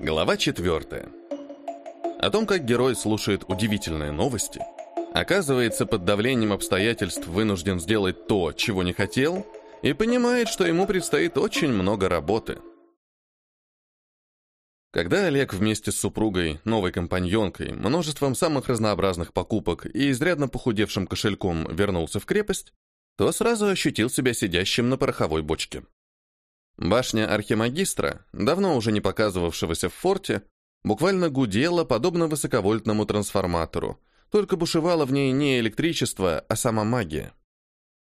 Глава 4. О том, как герой слушает удивительные новости, оказывается под давлением обстоятельств вынужден сделать то, чего не хотел, и понимает, что ему предстоит очень много работы. Когда Олег вместе с супругой, новой компаньонкой, множеством самых разнообразных покупок и изрядно похудевшим кошельком вернулся в крепость, то сразу ощутил себя сидящим на пороховой бочке. Башня архимагистра, давно уже не показывавшегося в форте, буквально гудела, подобно высоковольтному трансформатору, только бушевало в ней не электричество, а сама магия.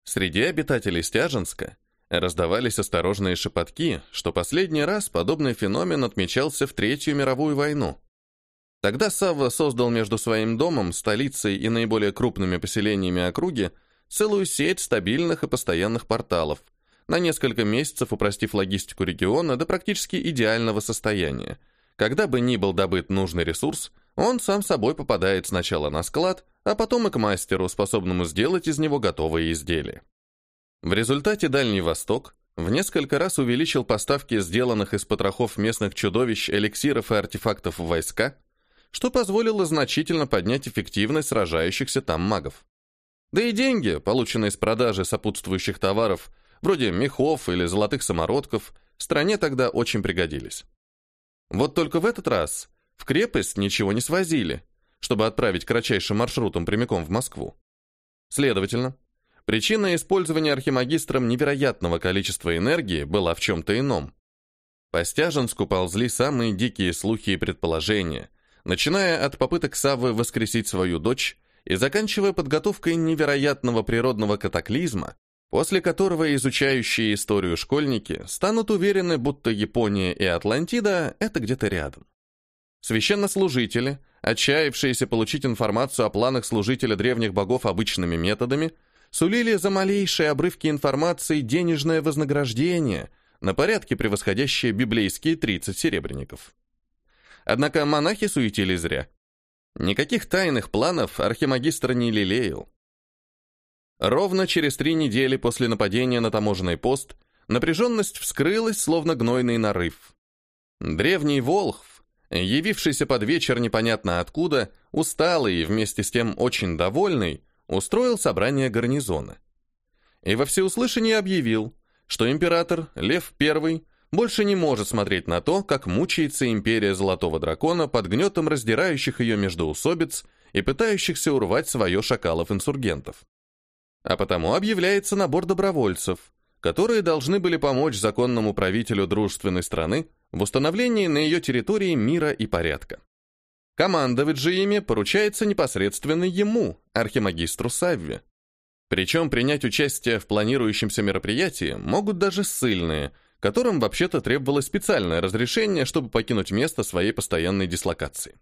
Среди обитателей Стяженска раздавались осторожные шепотки, что последний раз подобный феномен отмечался в Третью мировую войну. Тогда Савва создал между своим домом, столицей и наиболее крупными поселениями округи целую сеть стабильных и постоянных порталов – на несколько месяцев упростив логистику региона до практически идеального состояния. Когда бы ни был добыт нужный ресурс, он сам собой попадает сначала на склад, а потом и к мастеру, способному сделать из него готовые изделия. В результате Дальний Восток в несколько раз увеличил поставки сделанных из потрохов местных чудовищ, эликсиров и артефактов в войска, что позволило значительно поднять эффективность сражающихся там магов. Да и деньги, полученные с продажи сопутствующих товаров, вроде мехов или золотых самородков, стране тогда очень пригодились. Вот только в этот раз в крепость ничего не свозили, чтобы отправить кратчайшим маршрутом прямиком в Москву. Следовательно, причина использования архимагистром невероятного количества энергии была в чем-то ином. По Стяженску ползли самые дикие слухи и предположения, начиная от попыток Саввы воскресить свою дочь и заканчивая подготовкой невероятного природного катаклизма, после которого изучающие историю школьники станут уверены, будто Япония и Атлантида — это где-то рядом. Священнослужители, отчаявшиеся получить информацию о планах служителя древних богов обычными методами, сулили за малейшие обрывки информации денежное вознаграждение, на порядке превосходящее библейские 30 серебряников. Однако монахи суетили зря. Никаких тайных планов архимагистр не лелеял. Ровно через три недели после нападения на таможенный пост напряженность вскрылась, словно гнойный нарыв. Древний Волхв, явившийся под вечер непонятно откуда, усталый и вместе с тем очень довольный, устроил собрание гарнизона. И во всеуслышание объявил, что император Лев I больше не может смотреть на то, как мучается империя Золотого Дракона под гнетом раздирающих ее междоусобиц и пытающихся урвать свое шакалов-инсургентов а потому объявляется набор добровольцев, которые должны были помочь законному правителю дружественной страны в установлении на ее территории мира и порядка. Командовать же ими поручается непосредственно ему, архимагистру Савве. Причем принять участие в планирующемся мероприятии могут даже ссыльные, которым вообще-то требовалось специальное разрешение, чтобы покинуть место своей постоянной дислокации.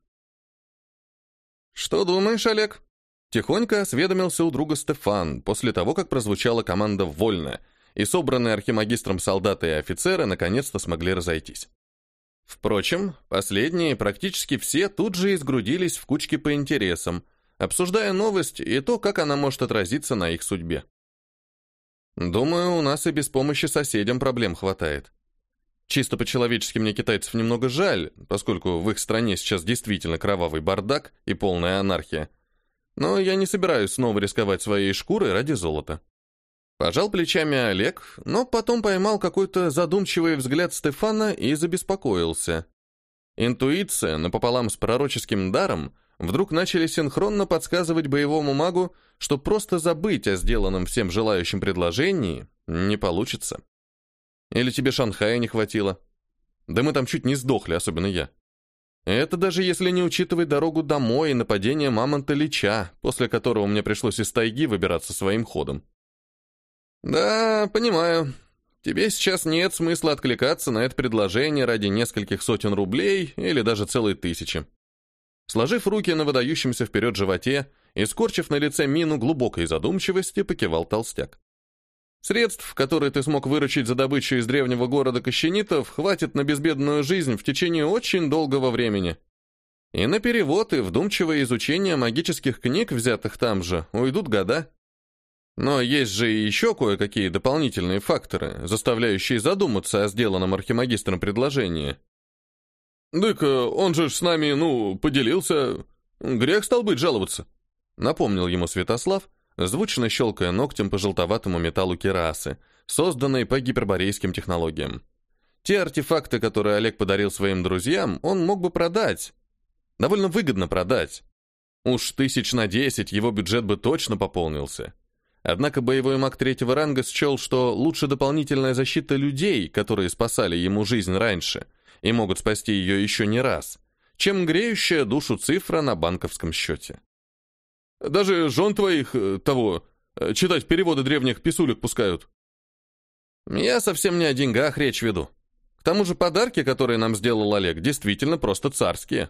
«Что думаешь, Олег?» Тихонько осведомился у друга Стефан после того, как прозвучала команда «Вольно», и собранные архимагистром солдаты и офицеры наконец-то смогли разойтись. Впрочем, последние практически все тут же изгрудились в кучке по интересам, обсуждая новость и то, как она может отразиться на их судьбе. Думаю, у нас и без помощи соседям проблем хватает. Чисто по-человечески мне китайцев немного жаль, поскольку в их стране сейчас действительно кровавый бардак и полная анархия. Но я не собираюсь снова рисковать своей шкурой ради золота. Пожал плечами Олег, но потом поймал какой-то задумчивый взгляд Стефана и забеспокоился. Интуиция, напополам с пророческим даром, вдруг начали синхронно подсказывать боевому магу, что просто забыть о сделанном всем желающим предложении не получится. Или тебе Шанхая не хватило? Да мы там чуть не сдохли, особенно я. Это даже если не учитывать дорогу домой и нападение мамонта Лича, после которого мне пришлось из тайги выбираться своим ходом. Да, понимаю. Тебе сейчас нет смысла откликаться на это предложение ради нескольких сотен рублей или даже целой тысячи. Сложив руки на выдающемся вперед животе и скорчив на лице мину глубокой задумчивости, покивал толстяк. Средств, которые ты смог выручить за добычу из древнего города Кощенитов, хватит на безбедную жизнь в течение очень долгого времени. И на перевод и вдумчивое изучение магических книг, взятых там же, уйдут года. Но есть же и еще кое-какие дополнительные факторы, заставляющие задуматься о сделанном архимагистром предложении. «Так э, он же с нами, ну, поделился. Грех стал быть жаловаться», — напомнил ему Святослав, звучно щелкая ногтем по желтоватому металлу керасы, созданной по гиперборейским технологиям. Те артефакты, которые Олег подарил своим друзьям, он мог бы продать. Довольно выгодно продать. Уж тысяч на десять его бюджет бы точно пополнился. Однако боевой маг третьего ранга счел, что лучше дополнительная защита людей, которые спасали ему жизнь раньше, и могут спасти ее еще не раз, чем греющая душу цифра на банковском счете. Даже жен твоих, э, того, э, читать переводы древних писулек пускают. Я совсем не о деньгах речь веду. К тому же подарки, которые нам сделал Олег, действительно просто царские.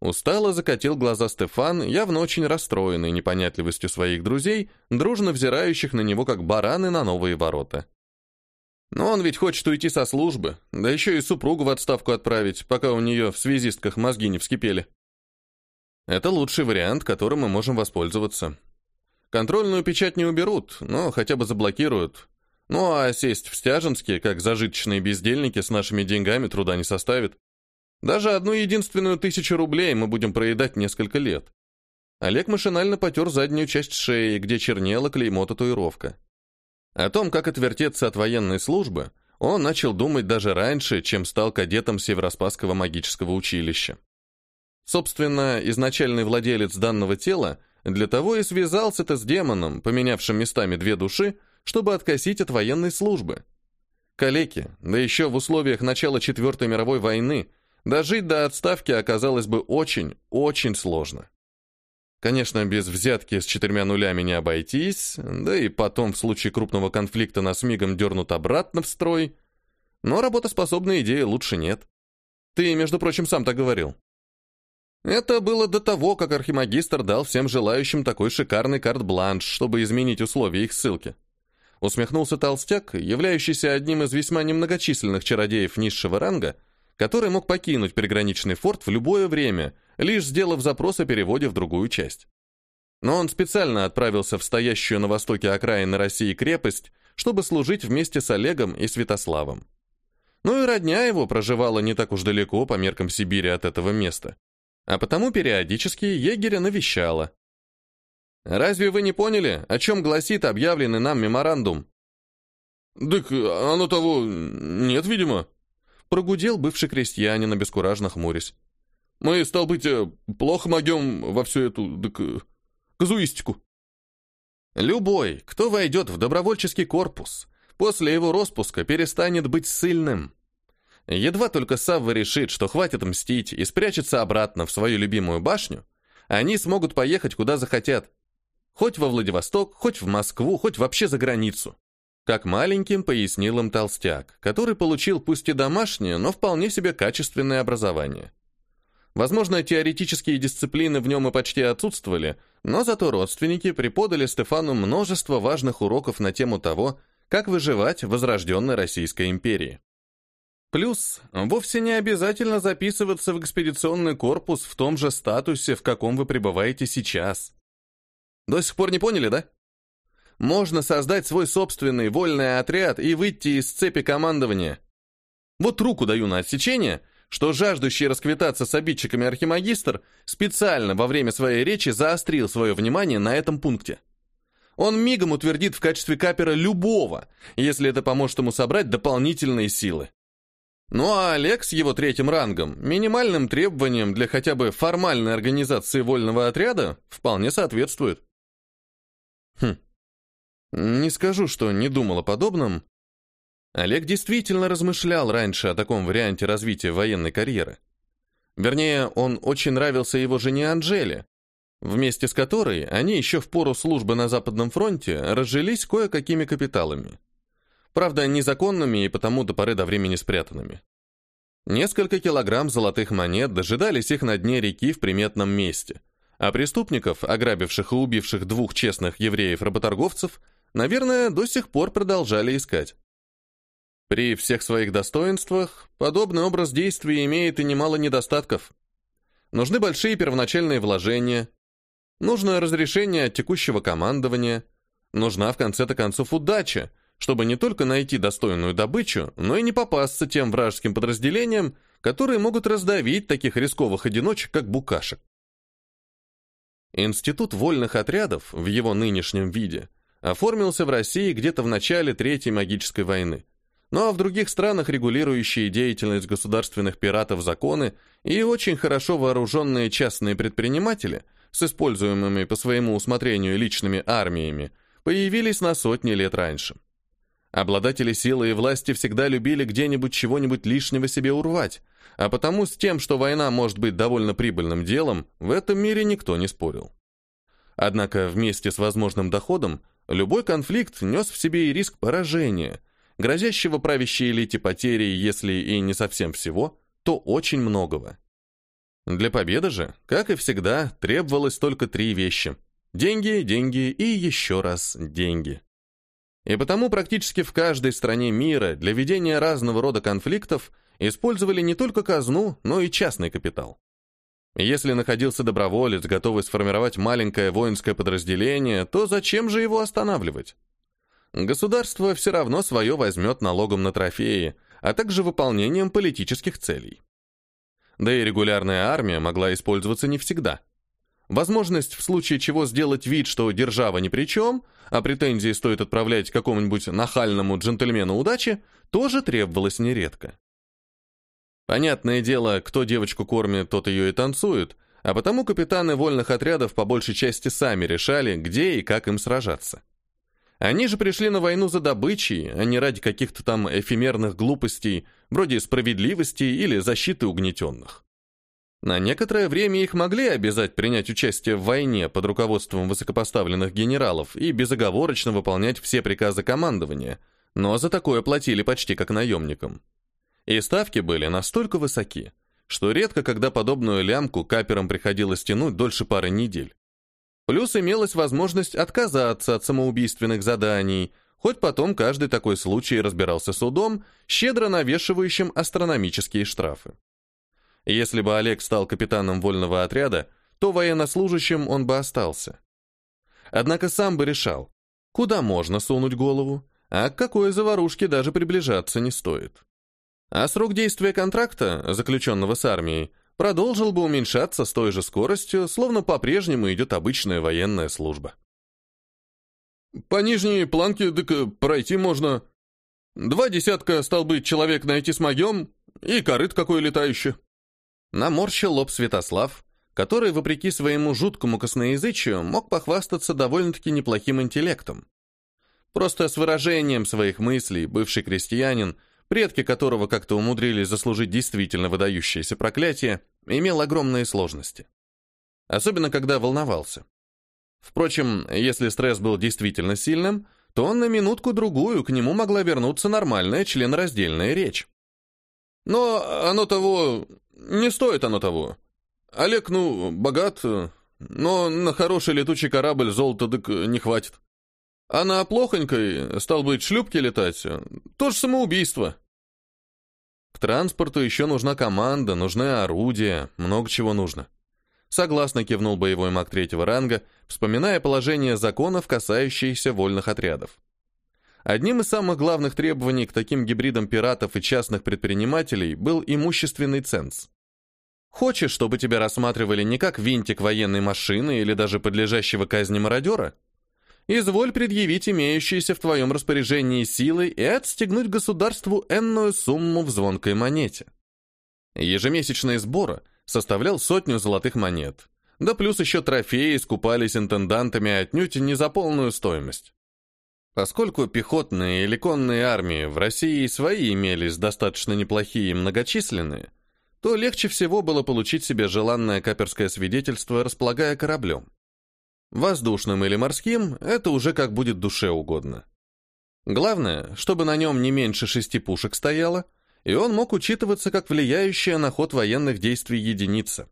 Устало закатил глаза Стефан, явно очень расстроенный непонятливостью своих друзей, дружно взирающих на него как бараны на новые ворота. Но он ведь хочет уйти со службы, да еще и супругу в отставку отправить, пока у нее в связистках мозги не вскипели. Это лучший вариант, которым мы можем воспользоваться. Контрольную печать не уберут, но хотя бы заблокируют. Ну а сесть в Стяженске, как зажиточные бездельники, с нашими деньгами труда не составит. Даже одну единственную тысячу рублей мы будем проедать несколько лет. Олег машинально потер заднюю часть шеи, где чернела клеймо-татуировка. О том, как отвертеться от военной службы, он начал думать даже раньше, чем стал кадетом Североспасского магического училища. Собственно, изначальный владелец данного тела для того и связался-то с демоном, поменявшим местами две души, чтобы откосить от военной службы. Калеки, да еще в условиях начала Четвертой мировой войны, Дожить до отставки оказалось бы очень, очень сложно. Конечно, без взятки с четырьмя нулями не обойтись, да и потом в случае крупного конфликта нас мигом дернут обратно в строй. Но работоспособной идеи лучше нет. Ты, между прочим, сам так говорил. Это было до того, как архимагистр дал всем желающим такой шикарный карт-бланш, чтобы изменить условия их ссылки. Усмехнулся толстяк, являющийся одним из весьма немногочисленных чародеев низшего ранга, который мог покинуть приграничный форт в любое время, лишь сделав запрос о переводе в другую часть. Но он специально отправился в стоящую на востоке окраины России крепость, чтобы служить вместе с Олегом и Святославом. Ну и родня его проживала не так уж далеко по меркам Сибири от этого места. А потому периодически егеря навещала. «Разве вы не поняли, о чем гласит объявленный нам меморандум?» «Так оно того... нет, видимо», Прогудел бывший крестьянин, обескураженно хмурясь. «Мы, стал быть, э, плохо могем во всю эту... так, э, казуистику». Любой, кто войдет в добровольческий корпус, после его распуска перестанет быть сильным. Едва только Савва решит, что хватит мстить и спрячется обратно в свою любимую башню, они смогут поехать куда захотят. Хоть во Владивосток, хоть в Москву, хоть вообще за границу. Как маленьким пояснил им толстяк, который получил пусть и домашнее, но вполне себе качественное образование. Возможно, теоретические дисциплины в нем и почти отсутствовали, но зато родственники преподали Стефану множество важных уроков на тему того, как выживать в возрожденной Российской империи. Плюс, вовсе не обязательно записываться в экспедиционный корпус в том же статусе, в каком вы пребываете сейчас. До сих пор не поняли, да? можно создать свой собственный вольный отряд и выйти из цепи командования. Вот руку даю на отсечение, что жаждущий расквитаться с обидчиками архимагистр специально во время своей речи заострил свое внимание на этом пункте. Он мигом утвердит в качестве капера любого, если это поможет ему собрать дополнительные силы. Ну а Олег с его третьим рангом, минимальным требованием для хотя бы формальной организации вольного отряда, вполне соответствует. Хм, не скажу, что не думал о подобном. Олег действительно размышлял раньше о таком варианте развития военной карьеры. Вернее, он очень нравился его жене Анжеле, вместе с которой они еще в пору службы на Западном фронте разжились кое-какими капиталами. Правда, незаконными и потому до поры до времени спрятанными. Несколько килограмм золотых монет дожидались их на дне реки в приметном месте, а преступников, ограбивших и убивших двух честных евреев-работорговцев, наверное, до сих пор продолжали искать. При всех своих достоинствах подобный образ действий имеет и немало недостатков. Нужны большие первоначальные вложения, нужно разрешение от текущего командования, Нужна в конце-то концов удача, чтобы не только найти достойную добычу, но и не попасться тем вражеским подразделениям, которые могут раздавить таких рисковых одиночек, как букашек. Институт вольных отрядов в его нынешнем виде оформился в России где-то в начале Третьей магической войны. Ну а в других странах регулирующие деятельность государственных пиратов законы и очень хорошо вооруженные частные предприниматели с используемыми по своему усмотрению личными армиями появились на сотни лет раньше. Обладатели силы и власти всегда любили где-нибудь чего-нибудь лишнего себе урвать, а потому с тем, что война может быть довольно прибыльным делом, в этом мире никто не спорил. Однако вместе с возможным доходом любой конфликт нес в себе и риск поражения, грозящего правящей элите потери, если и не совсем всего, то очень многого. Для победы же, как и всегда, требовалось только три вещи – Деньги, деньги и еще раз деньги. И потому практически в каждой стране мира для ведения разного рода конфликтов использовали не только казну, но и частный капитал. Если находился доброволец, готовый сформировать маленькое воинское подразделение, то зачем же его останавливать? Государство все равно свое возьмет налогом на трофеи, а также выполнением политических целей. Да и регулярная армия могла использоваться не всегда – Возможность в случае чего сделать вид, что держава ни при чем, а претензии стоит отправлять какому-нибудь нахальному джентльмену удачи, тоже требовалась нередко. Понятное дело, кто девочку кормит, тот ее и танцует, а потому капитаны вольных отрядов по большей части сами решали, где и как им сражаться. Они же пришли на войну за добычей, а не ради каких-то там эфемерных глупостей, вроде справедливости или защиты угнетенных. На некоторое время их могли обязать принять участие в войне под руководством высокопоставленных генералов и безоговорочно выполнять все приказы командования, но за такое платили почти как наемникам. И ставки были настолько высоки, что редко когда подобную лямку каперам приходилось тянуть дольше пары недель. Плюс имелась возможность отказаться от самоубийственных заданий, хоть потом каждый такой случай разбирался судом, щедро навешивающим астрономические штрафы. Если бы Олег стал капитаном вольного отряда, то военнослужащим он бы остался. Однако сам бы решал, куда можно сунуть голову, а к какой заварушке даже приближаться не стоит. А срок действия контракта, заключенного с армией, продолжил бы уменьшаться с той же скоростью, словно по-прежнему идет обычная военная служба. «По нижней планке, так пройти можно. Два десятка, стал быть, человек найти смогем, и корыт какой летающий». Наморщил лоб Святослав, который, вопреки своему жуткому косноязычию, мог похвастаться довольно-таки неплохим интеллектом. Просто с выражением своих мыслей бывший крестьянин, предки которого как-то умудрились заслужить действительно выдающееся проклятие, имел огромные сложности. Особенно, когда волновался. Впрочем, если стресс был действительно сильным, то он на минутку-другую к нему могла вернуться нормальная членораздельная речь. Но оно того... Не стоит оно того. Олег, ну, богат, но на хороший летучий корабль золота дык не хватит. А на плохонькой, стал быть, шлюпке летать, тоже самоубийство. К транспорту еще нужна команда, нужны орудия, много чего нужно. Согласно кивнул боевой маг третьего ранга, вспоминая положение законов, касающиеся вольных отрядов. Одним из самых главных требований к таким гибридам пиратов и частных предпринимателей был имущественный ценз. Хочешь, чтобы тебя рассматривали не как винтик военной машины или даже подлежащего казни мародера? Изволь предъявить имеющиеся в твоем распоряжении силы и отстегнуть государству энную сумму в звонкой монете. Ежемесячный сбор составлял сотню золотых монет, да плюс еще трофеи скупались интендантами отнюдь не за полную стоимость. Поскольку пехотные или конные армии в России свои имелись достаточно неплохие и многочисленные, то легче всего было получить себе желанное каперское свидетельство, располагая кораблем. Воздушным или морским – это уже как будет душе угодно. Главное, чтобы на нем не меньше шести пушек стояло, и он мог учитываться как влияющая на ход военных действий единица.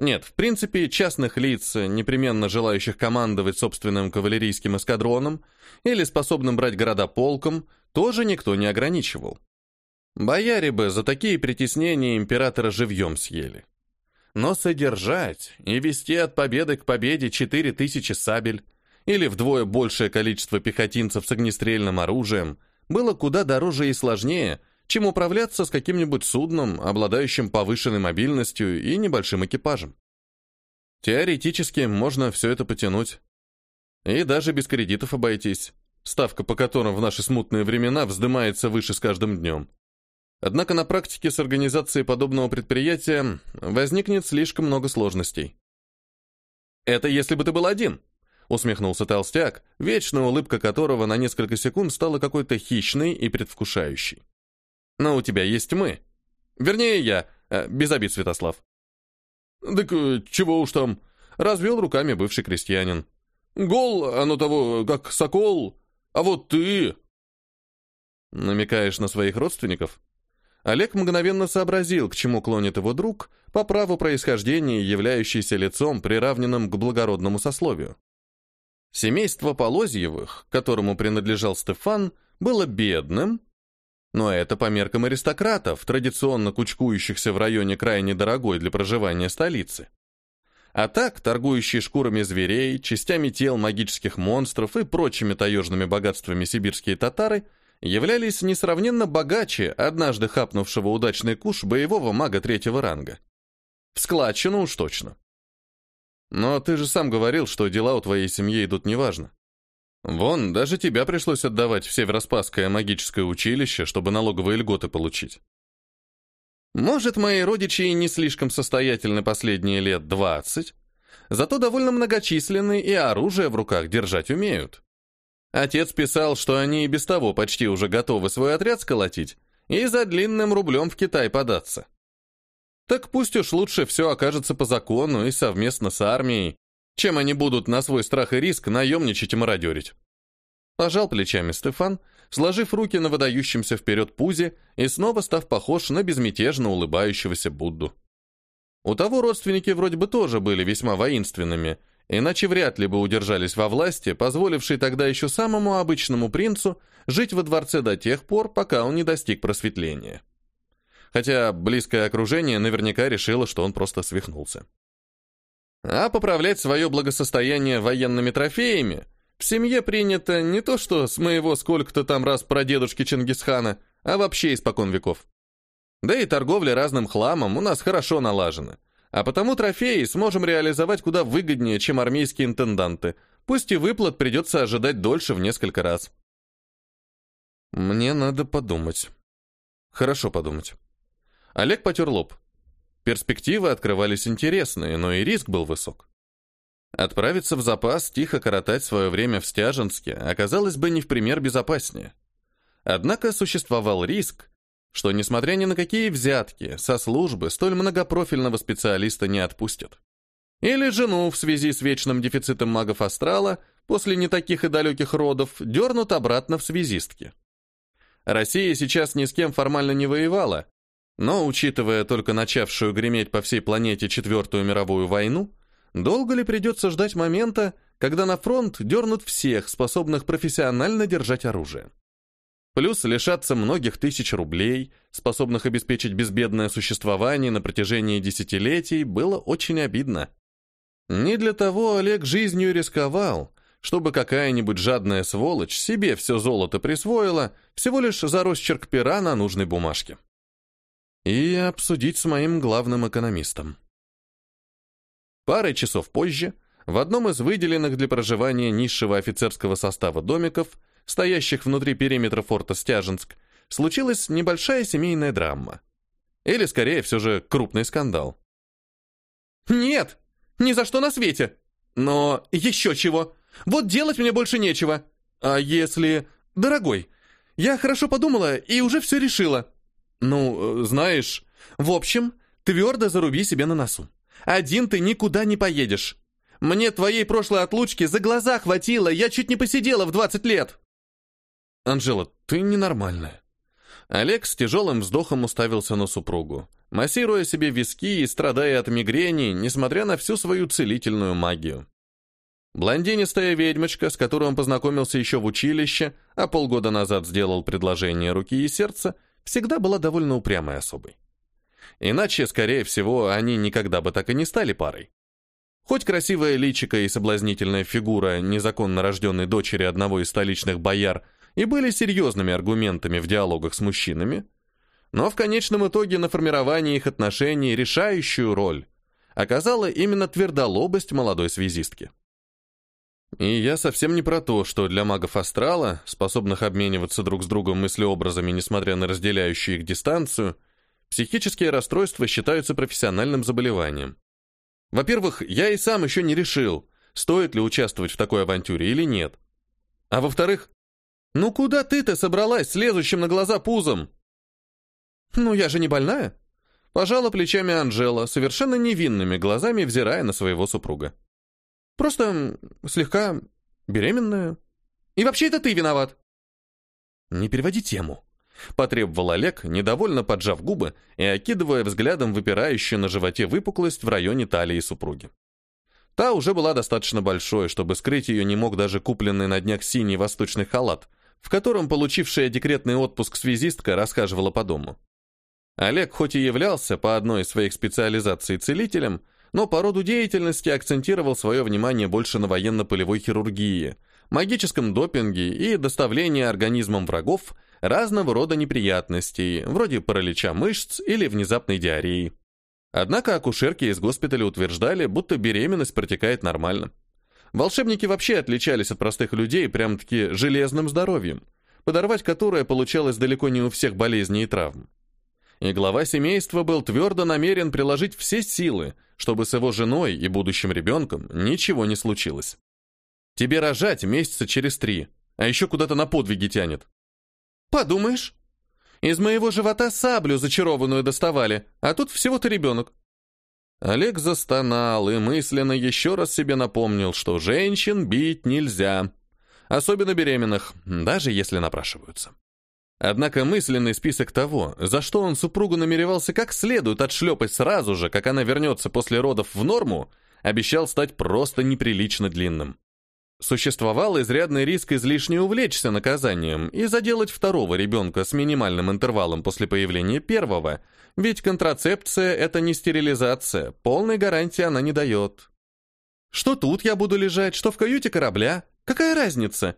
Нет, в принципе, частных лиц, непременно желающих командовать собственным кавалерийским эскадроном или способным брать города полком, тоже никто не ограничивал. Бояре бы за такие притеснения императора живьем съели. Но содержать и вести от победы к победе четыре тысячи сабель, или вдвое большее количество пехотинцев с огнестрельным оружием было куда дороже и сложнее, чем управляться с каким-нибудь судном, обладающим повышенной мобильностью и небольшим экипажем. Теоретически можно все это потянуть. И даже без кредитов обойтись, ставка по которым в наши смутные времена вздымается выше с каждым днем. Однако на практике с организацией подобного предприятия возникнет слишком много сложностей. «Это если бы ты был один», — усмехнулся толстяк, вечная улыбка которого на несколько секунд стала какой-то хищной и предвкушающей. «Но у тебя есть мы. Вернее, я. Э, без обид, Святослав». «Так э, чего уж там?» — развел руками бывший крестьянин. «Гол, оно того, как сокол, а вот ты...» «Намекаешь на своих родственников?» Олег мгновенно сообразил, к чему клонит его друг, по праву происхождения являющийся лицом, приравненным к благородному сословию. Семейство Полозьевых, которому принадлежал Стефан, было бедным, но это по меркам аристократов, традиционно кучкующихся в районе крайне дорогой для проживания столицы. А так, торгующие шкурами зверей, частями тел магических монстров и прочими таежными богатствами сибирские татары – являлись несравненно богаче однажды хапнувшего удачный куш боевого мага третьего ранга. В складчину уж точно. Но ты же сам говорил, что дела у твоей семьи идут неважно. Вон, даже тебя пришлось отдавать в Североспасское магическое училище, чтобы налоговые льготы получить. Может, мои родичи и не слишком состоятельны последние лет двадцать, зато довольно многочисленны и оружие в руках держать умеют. Отец писал, что они и без того почти уже готовы свой отряд сколотить и за длинным рублем в Китай податься. Так пусть уж лучше все окажется по закону и совместно с армией, чем они будут на свой страх и риск наемничать и мародерить. Пожал плечами Стефан, сложив руки на выдающемся вперед пузе и снова став похож на безмятежно улыбающегося Будду. У того родственники вроде бы тоже были весьма воинственными, Иначе вряд ли бы удержались во власти, позволившей тогда еще самому обычному принцу жить во дворце до тех пор, пока он не достиг просветления. Хотя близкое окружение наверняка решило, что он просто свихнулся. А поправлять свое благосостояние военными трофеями в семье принято не то что с моего сколько-то там раз прадедушки Чингисхана, а вообще испокон веков. Да и торговля разным хламом у нас хорошо налажена – а потому трофеи сможем реализовать куда выгоднее, чем армейские интенданты. Пусть и выплат придется ожидать дольше в несколько раз. Мне надо подумать. Хорошо подумать. Олег потер лоб. Перспективы открывались интересные, но и риск был высок. Отправиться в запас, тихо коротать свое время в Стяженске оказалось бы не в пример безопаснее. Однако существовал риск, что, несмотря ни на какие взятки, со службы столь многопрофильного специалиста не отпустят. Или жену в связи с вечным дефицитом магов астрала после не таких и далеких родов дернут обратно в связистки. Россия сейчас ни с кем формально не воевала, но, учитывая только начавшую греметь по всей планете Четвертую мировую войну, долго ли придется ждать момента, когда на фронт дернут всех, способных профессионально держать оружие? Плюс лишаться многих тысяч рублей, способных обеспечить безбедное существование на протяжении десятилетий, было очень обидно. Не для того Олег жизнью рисковал, чтобы какая-нибудь жадная сволочь себе все золото присвоила всего лишь за росчерк пера на нужной бумажке. И обсудить с моим главным экономистом. Парой часов позже, в одном из выделенных для проживания низшего офицерского состава домиков, стоящих внутри периметра форта Стяженск, случилась небольшая семейная драма. Или, скорее, все же крупный скандал. «Нет! Ни за что на свете! Но еще чего! Вот делать мне больше нечего! А если... Дорогой, я хорошо подумала и уже все решила. Ну, знаешь... В общем, твердо заруби себе на носу. Один ты никуда не поедешь. Мне твоей прошлой отлучки за глаза хватило, я чуть не посидела в 20 лет. «Анжела, ты ненормальная». Олег с тяжелым вздохом уставился на супругу, массируя себе виски и страдая от мигрени, несмотря на всю свою целительную магию. Блондинистая ведьмочка, с которой он познакомился еще в училище, а полгода назад сделал предложение руки и сердца, всегда была довольно упрямой особой. Иначе, скорее всего, они никогда бы так и не стали парой. Хоть красивая личико и соблазнительная фигура незаконно рожденной дочери одного из столичных бояр и были серьезными аргументами в диалогах с мужчинами, но в конечном итоге на формировании их отношений решающую роль оказала именно твердолобость молодой связистки. И я совсем не про то, что для магов астрала, способных обмениваться друг с другом мыслеобразами, несмотря на разделяющую их дистанцию, психические расстройства считаются профессиональным заболеванием. Во-первых, я и сам еще не решил, стоит ли участвовать в такой авантюре или нет. А во-вторых, ну куда ты-то собралась с лезущим на глаза пузом? Ну я же не больная. Пожала плечами Анжела, совершенно невинными глазами взирая на своего супруга. Просто слегка беременная. И вообще это ты виноват. Не переводи тему. Потребовал Олег, недовольно поджав губы и окидывая взглядом выпирающую на животе выпуклость в районе талии супруги. Та уже была достаточно большой, чтобы скрыть ее не мог даже купленный на днях синий восточный халат, в котором получившая декретный отпуск связистка расхаживала по дому. Олег хоть и являлся по одной из своих специализаций целителем, но по роду деятельности акцентировал свое внимание больше на военно-полевой хирургии, магическом допинге и доставлении организмам врагов разного рода неприятностей, вроде паралича мышц или внезапной диареи. Однако акушерки из госпиталя утверждали, будто беременность протекает нормально. Волшебники вообще отличались от простых людей прям-таки железным здоровьем, подорвать которое получалось далеко не у всех болезней и травм. И глава семейства был твердо намерен приложить все силы, чтобы с его женой и будущим ребенком ничего не случилось. Тебе рожать месяца через три, а еще куда-то на подвиги тянет. Подумаешь, из моего живота саблю зачарованную доставали, а тут всего-то ребенок. Олег застонал и мысленно еще раз себе напомнил, что женщин бить нельзя, особенно беременных, даже если напрашиваются. Однако мысленный список того, за что он супругу намеревался как следует отшлепать сразу же, как она вернется после родов в норму, обещал стать просто неприлично длинным. Существовал изрядный риск излишне увлечься наказанием и заделать второго ребенка с минимальным интервалом после появления первого, ведь контрацепция – это не стерилизация, полной гарантии она не дает. Что тут я буду лежать, что в каюте корабля? Какая разница?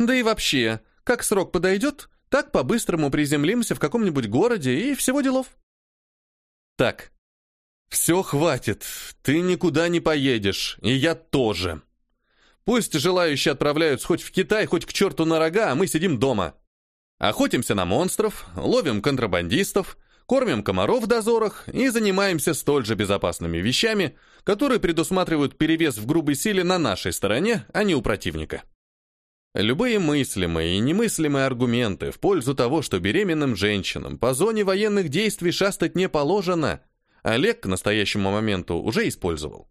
Да и вообще, как срок подойдет, так по-быстрому приземлимся в каком-нибудь городе и всего делов. Так, все хватит, ты никуда не поедешь, и я тоже. Пусть желающие отправляются хоть в Китай, хоть к черту на рога, а мы сидим дома. Охотимся на монстров, ловим контрабандистов, кормим комаров в дозорах и занимаемся столь же безопасными вещами, которые предусматривают перевес в грубой силе на нашей стороне, а не у противника. Любые мыслимые и немыслимые аргументы в пользу того, что беременным женщинам по зоне военных действий шастать не положено, Олег к настоящему моменту уже использовал.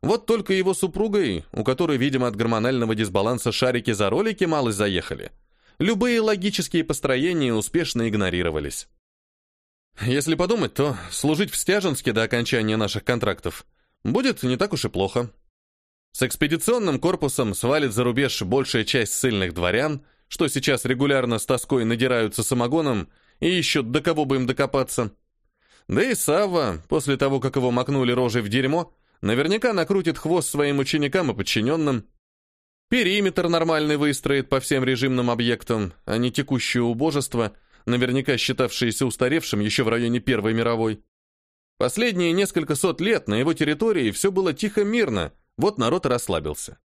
Вот только его супругой, у которой, видимо, от гормонального дисбаланса шарики за ролики малость заехали, любые логические построения успешно игнорировались. Если подумать, то служить в Стяженске до окончания наших контрактов будет не так уж и плохо. С экспедиционным корпусом свалит за рубеж большая часть сильных дворян, что сейчас регулярно с тоской надираются самогоном и ищут, до кого бы им докопаться. Да и Савва, после того, как его макнули рожей в дерьмо, Наверняка накрутит хвост своим ученикам и подчиненным. Периметр нормальный выстроит по всем режимным объектам, а не текущее убожество, наверняка считавшееся устаревшим еще в районе Первой мировой. Последние несколько сот лет на его территории все было тихо-мирно, вот народ расслабился.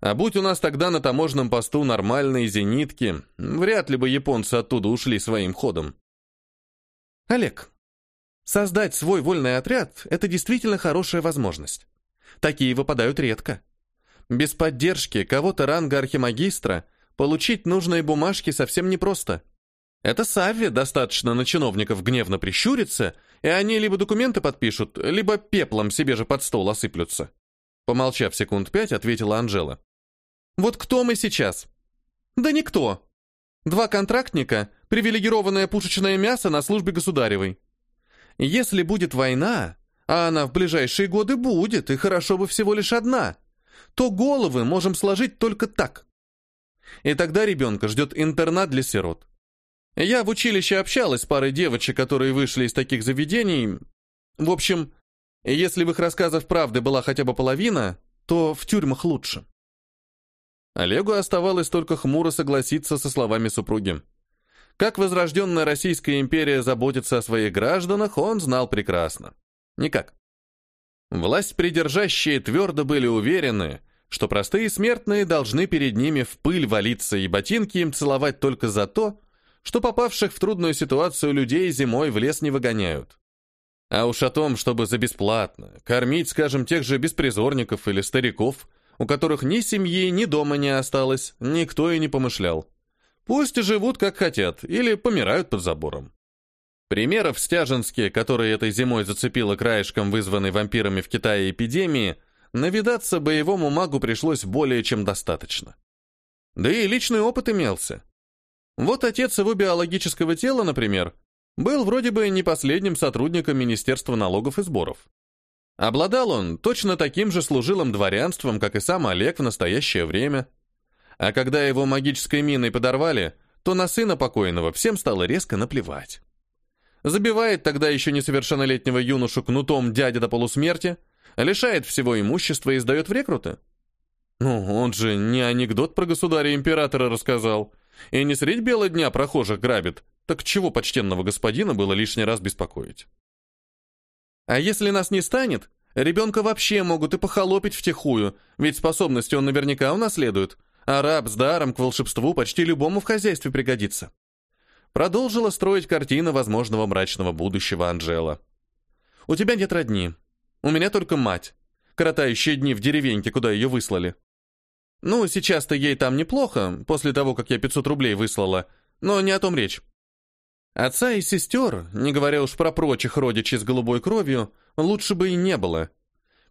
А будь у нас тогда на таможенном посту нормальные зенитки, вряд ли бы японцы оттуда ушли своим ходом. Олег, Создать свой вольный отряд – это действительно хорошая возможность. Такие выпадают редко. Без поддержки кого-то ранга архимагистра получить нужные бумажки совсем непросто. Это Савве достаточно на чиновников гневно прищуриться, и они либо документы подпишут, либо пеплом себе же под стол осыплются. Помолчав секунд пять, ответила Анжела. «Вот кто мы сейчас?» «Да никто. Два контрактника, привилегированное пушечное мясо на службе государевой. Если будет война, а она в ближайшие годы будет, и хорошо бы всего лишь одна, то головы можем сложить только так. И тогда ребенка ждет интернат для сирот. Я в училище общалась с парой девочек, которые вышли из таких заведений. В общем, И если в их рассказах правды была хотя бы половина, то в тюрьмах лучше. Олегу оставалось только хмуро согласиться со словами супруги. Как возрожденная Российская империя заботится о своих гражданах, он знал прекрасно. Никак. Власть придержащие твердо были уверены, что простые смертные должны перед ними в пыль валиться и ботинки им целовать только за то, что попавших в трудную ситуацию людей зимой в лес не выгоняют. А уж о том, чтобы за бесплатно кормить, скажем, тех же беспризорников или стариков, у которых ни семьи, ни дома не осталось, никто и не помышлял. Пусть живут как хотят или помирают под забором. Примеров в который этой зимой зацепило краешком вызванной вампирами в Китае эпидемии, навидаться боевому магу пришлось более чем достаточно. Да и личный опыт имелся. Вот отец его биологического тела, например, был вроде бы не последним сотрудником Министерства налогов и сборов. Обладал он точно таким же служилым дворянством, как и сам Олег в настоящее время. А когда его магической миной подорвали, то на сына покойного всем стало резко наплевать. Забивает тогда еще несовершеннолетнего юношу кнутом дядя до полусмерти, лишает всего имущества и сдает в рекруты. Ну, он же не анекдот про государя-императора рассказал, и не средь бела дня прохожих грабит, так чего почтенного господина было лишний раз беспокоить? А если нас не станет, ребенка вообще могут и похолопить втихую, ведь способности он наверняка унаследует, а раб с даром к волшебству почти любому в хозяйстве пригодится. Продолжила строить картину возможного мрачного будущего Анжела. «У тебя нет родни. У меня только мать, коротающая дни в деревеньке, куда ее выслали. Ну, сейчас-то ей там неплохо, после того, как я 500 рублей выслала, но не о том речь. Отца и сестер, не говоря уж про прочих родичей с голубой кровью, лучше бы и не было.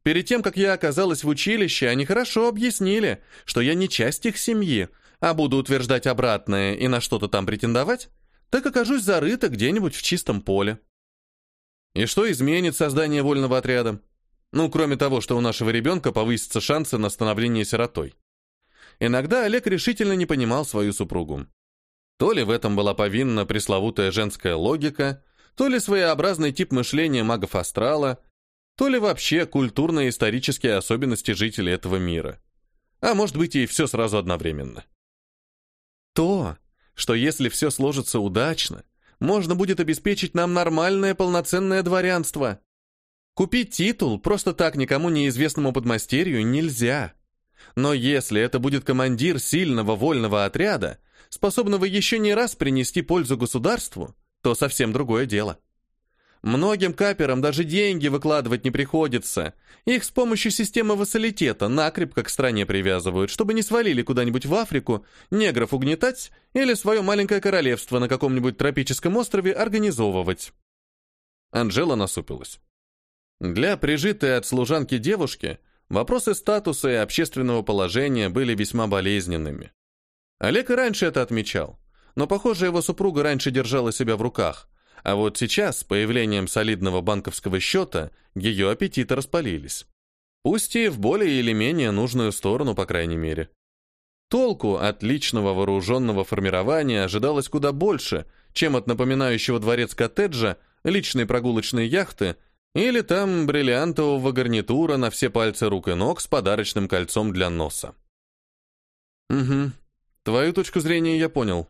Перед тем, как я оказалась в училище, они хорошо объяснили, что я не часть их семьи, а буду утверждать обратное и на что-то там претендовать, так окажусь зарыта где-нибудь в чистом поле. И что изменит создание вольного отряда? Ну, кроме того, что у нашего ребенка повысятся шансы на становление сиротой. Иногда Олег решительно не понимал свою супругу. То ли в этом была повинна пресловутая женская логика, то ли своеобразный тип мышления магов астрала, то ли вообще культурные и исторические особенности жителей этого мира. А может быть и все сразу одновременно. То, что если все сложится удачно, можно будет обеспечить нам нормальное полноценное дворянство. Купить титул просто так никому неизвестному подмастерью нельзя. Но если это будет командир сильного вольного отряда, способного еще не раз принести пользу государству, то совсем другое дело. Многим каперам даже деньги выкладывать не приходится. Их с помощью системы вассалитета накрепко к стране привязывают, чтобы не свалили куда-нибудь в Африку, негров угнетать или свое маленькое королевство на каком-нибудь тропическом острове организовывать. Анжела насупилась. Для прижитой от служанки девушки вопросы статуса и общественного положения были весьма болезненными. Олег и раньше это отмечал, но, похоже, его супруга раньше держала себя в руках, а вот сейчас, с появлением солидного банковского счета, ее аппетиты распалились. Пусть и в более или менее нужную сторону, по крайней мере. Толку от личного вооруженного формирования ожидалось куда больше, чем от напоминающего дворец коттеджа, личной прогулочной яхты или там бриллиантового гарнитура на все пальцы рук и ног с подарочным кольцом для носа. Угу, Твою точку зрения я понял.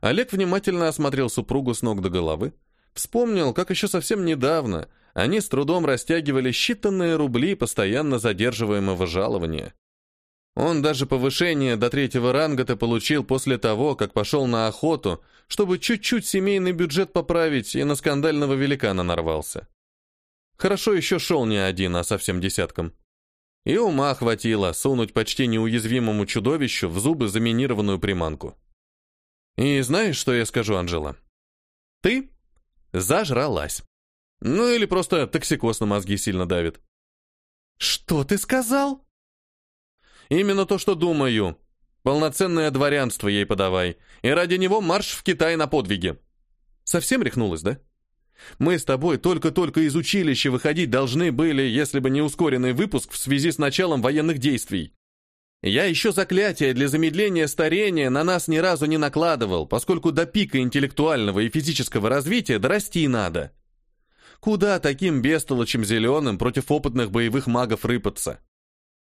Олег внимательно осмотрел супругу с ног до головы, вспомнил, как еще совсем недавно они с трудом растягивали считанные рубли постоянно задерживаемого жалования. Он даже повышение до третьего ранга-то получил после того, как пошел на охоту, чтобы чуть-чуть семейный бюджет поправить и на скандального великана нарвался. Хорошо еще шел не один, а совсем десятком. И ума хватило сунуть почти неуязвимому чудовищу в зубы заминированную приманку. И знаешь, что я скажу, Анжела? Ты зажралась. Ну или просто токсикоз на мозги сильно давит. Что ты сказал? Именно то, что думаю. Полноценное дворянство ей подавай. И ради него марш в Китай на подвиги. Совсем рехнулась, да? Мы с тобой только-только из училища выходить должны были, если бы не ускоренный выпуск в связи с началом военных действий. Я еще заклятие для замедления старения на нас ни разу не накладывал, поскольку до пика интеллектуального и физического развития дорасти надо. Куда таким бестолочем зеленым против опытных боевых магов рыпаться?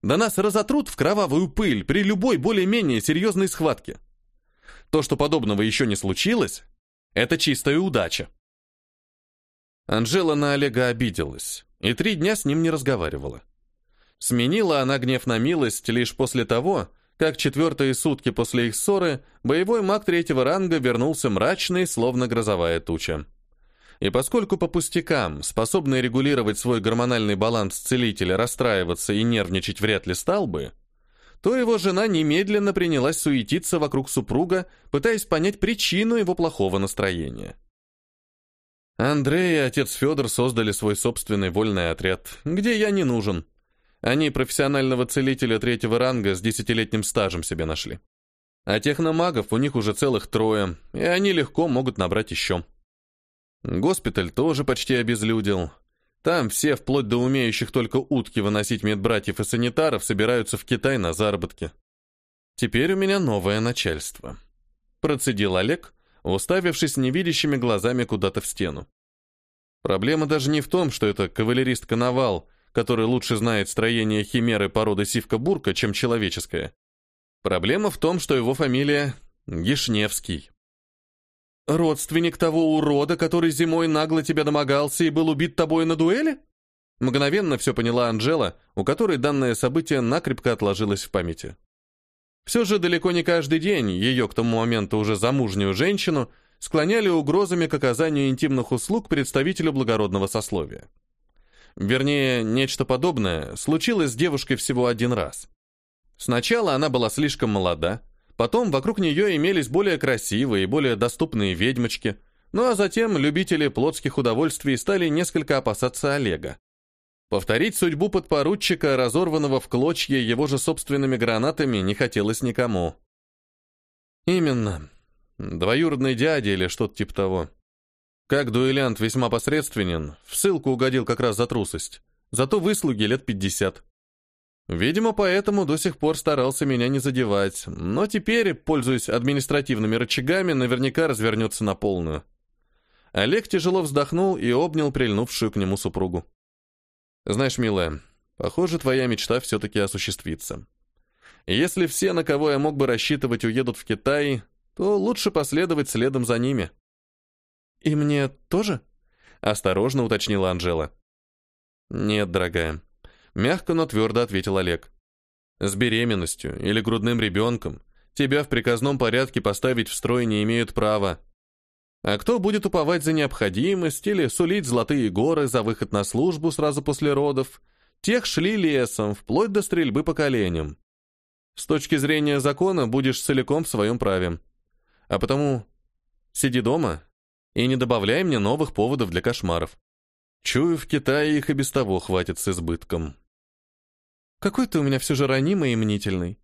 Да нас разотрут в кровавую пыль при любой более-менее серьезной схватке. То, что подобного еще не случилось, это чистая удача. Анжела на Олега обиделась и три дня с ним не разговаривала. Сменила она гнев на милость лишь после того, как четвертые сутки после их ссоры боевой маг третьего ранга вернулся мрачный, словно грозовая туча. И поскольку по пустякам, способный регулировать свой гормональный баланс целителя, расстраиваться и нервничать вряд ли стал бы, то его жена немедленно принялась суетиться вокруг супруга, пытаясь понять причину его плохого настроения. Андрей и отец Федор создали свой собственный вольный отряд, где я не нужен. Они профессионального целителя третьего ранга с десятилетним стажем себе нашли. А техномагов у них уже целых трое, и они легко могут набрать еще. Госпиталь тоже почти обезлюдил. Там все, вплоть до умеющих только утки выносить медбратьев и санитаров, собираются в Китай на заработки. Теперь у меня новое начальство. Процедил Олег, уставившись невидящими глазами куда-то в стену. Проблема даже не в том, что это кавалерист-коновал, который лучше знает строение химеры породы сивка-бурка, чем человеческое. Проблема в том, что его фамилия Гишневский. «Родственник того урода, который зимой нагло тебя домогался и был убит тобой на дуэли?» Мгновенно все поняла Анжела, у которой данное событие накрепко отложилось в памяти. Все же далеко не каждый день ее к тому моменту уже замужнюю женщину склоняли угрозами к оказанию интимных услуг представителю благородного сословия. Вернее, нечто подобное случилось с девушкой всего один раз. Сначала она была слишком молода, Потом вокруг нее имелись более красивые и более доступные ведьмочки, ну а затем любители плотских удовольствий стали несколько опасаться Олега. Повторить судьбу подпоручика, разорванного в клочья его же собственными гранатами, не хотелось никому. Именно. Двоюродный дядя или что-то типа того. Как дуэлянт весьма посредственен, в ссылку угодил как раз за трусость. Зато выслуги лет пятьдесят. Видимо, поэтому до сих пор старался меня не задевать, но теперь, пользуясь административными рычагами, наверняка развернется на полную. Олег тяжело вздохнул и обнял прильнувшую к нему супругу. «Знаешь, милая, похоже, твоя мечта все-таки осуществится. Если все, на кого я мог бы рассчитывать, уедут в Китай, то лучше последовать следом за ними». «И мне тоже?» — осторожно уточнила Анжела. «Нет, дорогая. Мягко, но твердо ответил Олег. С беременностью или грудным ребенком тебя в приказном порядке поставить в строй не имеют права. А кто будет уповать за необходимость или сулить золотые горы за выход на службу сразу после родов, тех шли лесом, вплоть до стрельбы по коленям. С точки зрения закона будешь целиком в своем праве. А потому сиди дома и не добавляй мне новых поводов для кошмаров. Чую, в Китае их и без того хватит с избытком. Какой ты у меня все же ранимый и мнительный.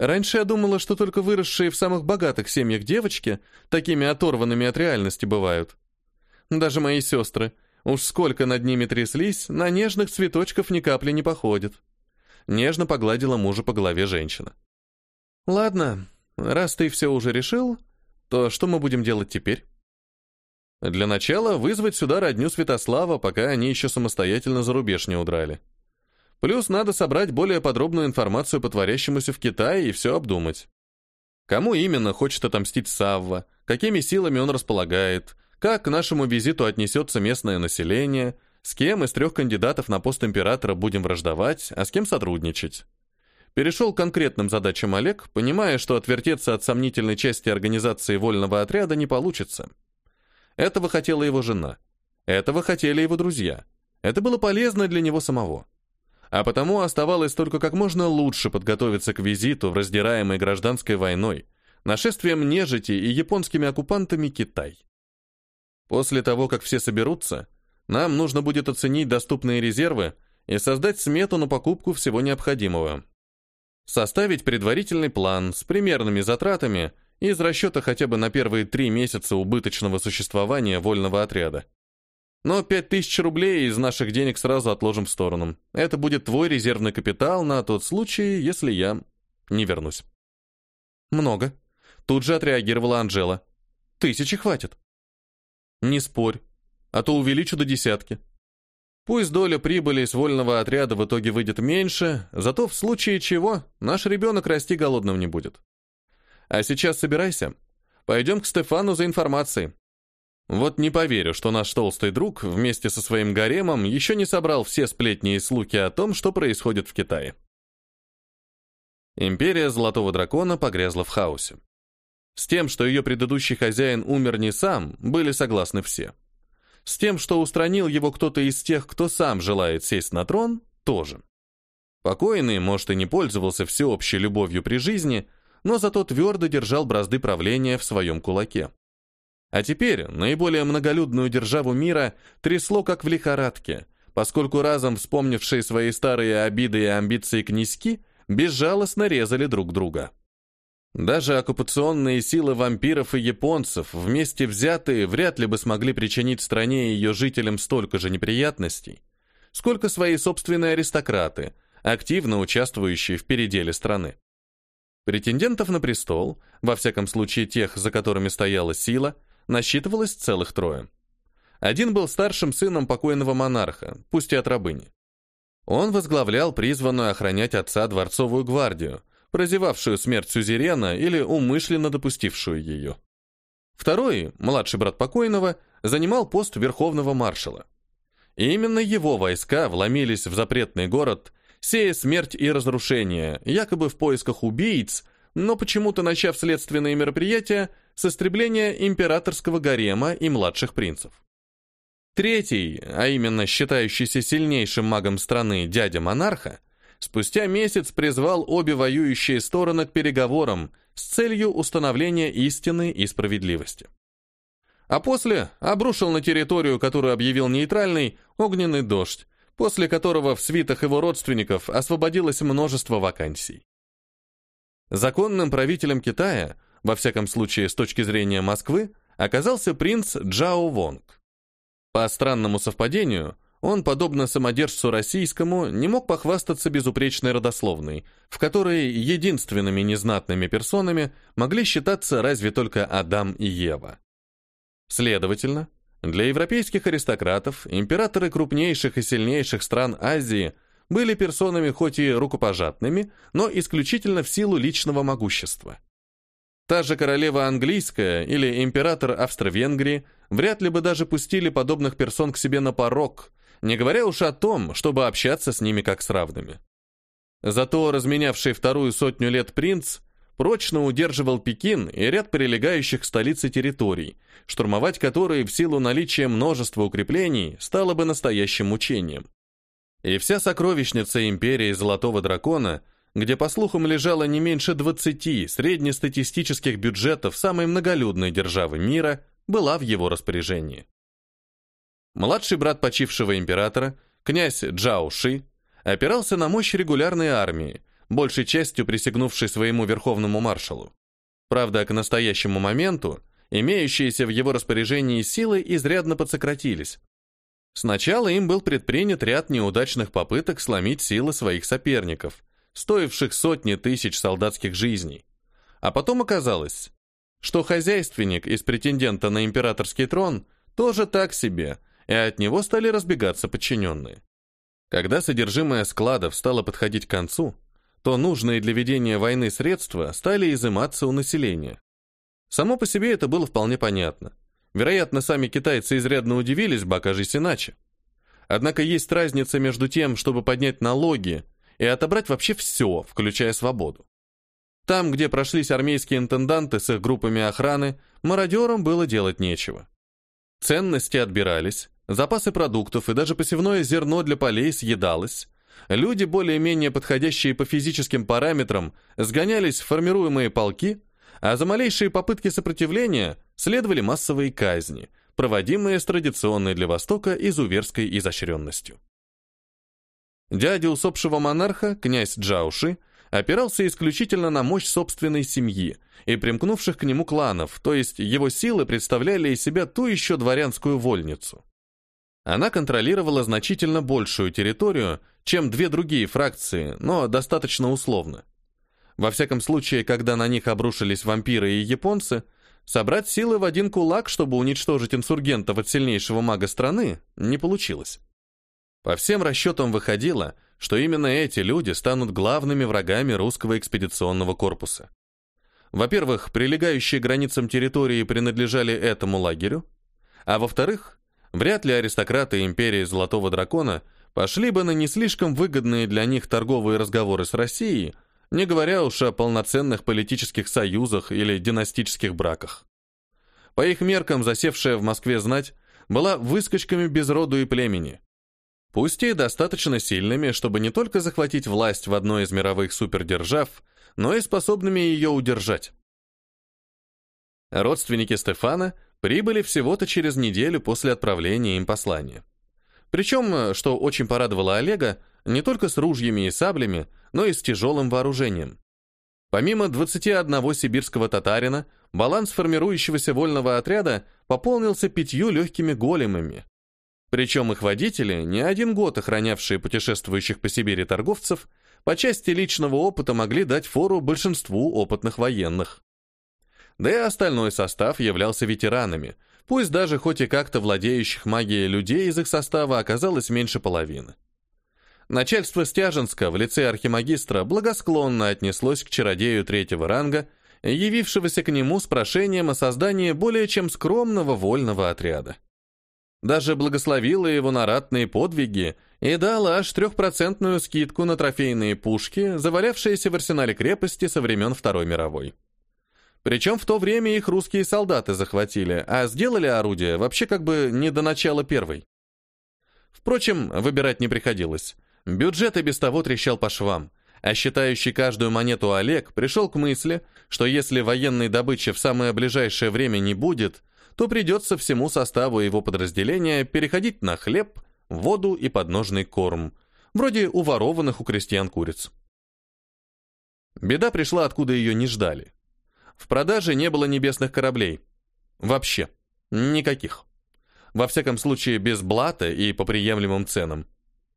Раньше я думала, что только выросшие в самых богатых семьях девочки такими оторванными от реальности бывают. Даже мои сестры, уж сколько над ними тряслись, на нежных цветочков ни капли не походит. Нежно погладила мужа по голове женщина. Ладно, раз ты все уже решил, то что мы будем делать теперь? Для начала вызвать сюда родню Святослава, пока они еще самостоятельно за рубеж не удрали. Плюс надо собрать более подробную информацию по творящемуся в Китае и все обдумать. Кому именно хочет отомстить Савва, какими силами он располагает, как к нашему визиту отнесется местное население, с кем из трех кандидатов на пост императора будем враждовать, а с кем сотрудничать. Перешел к конкретным задачам Олег, понимая, что отвертеться от сомнительной части организации вольного отряда не получится. Этого хотела его жена. Этого хотели его друзья. Это было полезно для него самого а потому оставалось только как можно лучше подготовиться к визиту в раздираемой гражданской войной, нашествием нежити и японскими оккупантами Китай. После того, как все соберутся, нам нужно будет оценить доступные резервы и создать смету на покупку всего необходимого. Составить предварительный план с примерными затратами из расчета хотя бы на первые три месяца убыточного существования вольного отряда. Но пять тысяч рублей из наших денег сразу отложим в сторону. Это будет твой резервный капитал на тот случай, если я не вернусь. Много. Тут же отреагировала Анжела. Тысячи хватит. Не спорь. а то увеличу до десятки. Пусть доля прибыли с вольного отряда в итоге выйдет меньше, зато в случае чего наш ребенок расти голодным не будет. А сейчас собирайся. Пойдем к Стефану за информацией. Вот не поверю, что наш толстый друг вместе со своим гаремом еще не собрал все сплетни и слухи о том, что происходит в Китае. Империя Золотого Дракона погрязла в хаосе. С тем, что ее предыдущий хозяин умер не сам, были согласны все. С тем, что устранил его кто-то из тех, кто сам желает сесть на трон, тоже. Покойный, может, и не пользовался всеобщей любовью при жизни, но зато твердо держал бразды правления в своем кулаке. А теперь наиболее многолюдную державу мира трясло как в лихорадке, поскольку разом вспомнившие свои старые обиды и амбиции князьки безжалостно резали друг друга. Даже оккупационные силы вампиров и японцев, вместе взятые, вряд ли бы смогли причинить стране и ее жителям столько же неприятностей, сколько свои собственные аристократы, активно участвующие в переделе страны. Претендентов на престол, во всяком случае тех, за которыми стояла сила, насчитывалось целых трое. Один был старшим сыном покойного монарха, пусть и от рабыни. Он возглавлял призванную охранять отца дворцовую гвардию, прозевавшую смерть сюзерена или умышленно допустившую ее. Второй, младший брат покойного, занимал пост верховного маршала. И именно его войска вломились в запретный город, сея смерть и разрушение, якобы в поисках убийц, но почему-то начав следственные мероприятия с истребления императорского гарема и младших принцев. Третий, а именно считающийся сильнейшим магом страны дядя монарха, спустя месяц призвал обе воюющие стороны к переговорам с целью установления истины и справедливости. А после обрушил на территорию, которую объявил нейтральной, огненный дождь, после которого в свитах его родственников освободилось множество вакансий. Законным правителем Китая, во всяком случае с точки зрения Москвы, оказался принц Джао Вонг. По странному совпадению, он, подобно самодержцу российскому, не мог похвастаться безупречной родословной, в которой единственными незнатными персонами могли считаться разве только Адам и Ева. Следовательно, для европейских аристократов императоры крупнейших и сильнейших стран Азии были персонами хоть и рукопожатными, но исключительно в силу личного могущества. Та же королева английская или император Австро-Венгрии вряд ли бы даже пустили подобных персон к себе на порог, не говоря уж о том, чтобы общаться с ними как с равными. Зато разменявший вторую сотню лет принц прочно удерживал Пекин и ряд прилегающих к столице территорий, штурмовать которые в силу наличия множества укреплений стало бы настоящим мучением. И вся сокровищница империи Золотого Дракона, где, по слухам, лежало не меньше 20 среднестатистических бюджетов самой многолюдной державы мира, была в его распоряжении. Младший брат почившего императора, князь Джао Ши, опирался на мощь регулярной армии, большей частью присягнувшей своему верховному маршалу. Правда, к настоящему моменту имеющиеся в его распоряжении силы изрядно подсократились. Сначала им был предпринят ряд неудачных попыток сломить силы своих соперников, стоивших сотни тысяч солдатских жизней. А потом оказалось, что хозяйственник из претендента на императорский трон тоже так себе – и от него стали разбегаться подчиненные. Когда содержимое складов стало подходить к концу, то нужные для ведения войны средства стали изыматься у населения. Само по себе это было вполне понятно. Вероятно, сами китайцы изрядно удивились бы, окажись иначе. Однако есть разница между тем, чтобы поднять налоги и отобрать вообще все, включая свободу. Там, где прошлись армейские интенданты с их группами охраны, мародерам было делать нечего. Ценности отбирались, Запасы продуктов и даже посевное зерно для полей съедалось. Люди, более-менее подходящие по физическим параметрам, сгонялись в формируемые полки, а за малейшие попытки сопротивления следовали массовые казни, проводимые с традиционной для Востока изуверской изощренностью. Дядя усопшего монарха, князь Джауши, опирался исключительно на мощь собственной семьи и примкнувших к нему кланов, то есть его силы представляли из себя ту еще дворянскую вольницу. Она контролировала значительно большую территорию, чем две другие фракции, но достаточно условно. Во всяком случае, когда на них обрушились вампиры и японцы, Собрать силы в один кулак, чтобы уничтожить инсургентов от сильнейшего мага страны, не получилось. По всем расчетам выходило, что именно эти люди станут главными врагами русского экспедиционного корпуса. Во-первых, прилегающие границам территории принадлежали этому лагерю, а во-вторых, вряд ли аристократы империи Золотого Дракона пошли бы на не слишком выгодные для них торговые разговоры с Россией, не говоря уж о полноценных политических союзах или династических браках. По их меркам, засевшая в Москве знать была выскочками без роду и племени. Пусть и достаточно сильными, чтобы не только захватить власть в одной из мировых супердержав, но и способными ее удержать. Родственники Стефана прибыли всего-то через неделю после отправления им послания. Причем, что очень порадовало Олега, не только с ружьями и саблями, но и с тяжелым вооружением. Помимо 21 сибирского татарина, баланс формирующегося вольного отряда пополнился пятью легкими големами. Причем их водители, не один год охранявшие путешествующих по Сибири торговцев, по части личного опыта могли дать фору большинству опытных военных. Да и остальной состав являлся ветеранами, пусть даже хоть и как-то владеющих магией людей из их состава оказалось меньше половины. Начальство Стяженска в лице архимагистра благосклонно отнеслось к чародею третьего ранга, явившегося к нему с прошением о создании более чем скромного вольного отряда. Даже благословило его на ратные подвиги и дала аж трехпроцентную скидку на трофейные пушки, завалявшиеся в арсенале крепости со времен Второй мировой. Причем в то время их русские солдаты захватили, а сделали орудия вообще как бы не до начала Первой. Впрочем, выбирать не приходилось. Бюджет и без того трещал по швам, а считающий каждую монету Олег пришел к мысли, что если военной добычи в самое ближайшее время не будет, то придется всему составу его подразделения переходить на хлеб, воду и подножный корм, вроде уворованных у крестьян куриц. Беда пришла, откуда ее не ждали. В продаже не было небесных кораблей. Вообще. Никаких. Во всяком случае, без блата и по приемлемым ценам.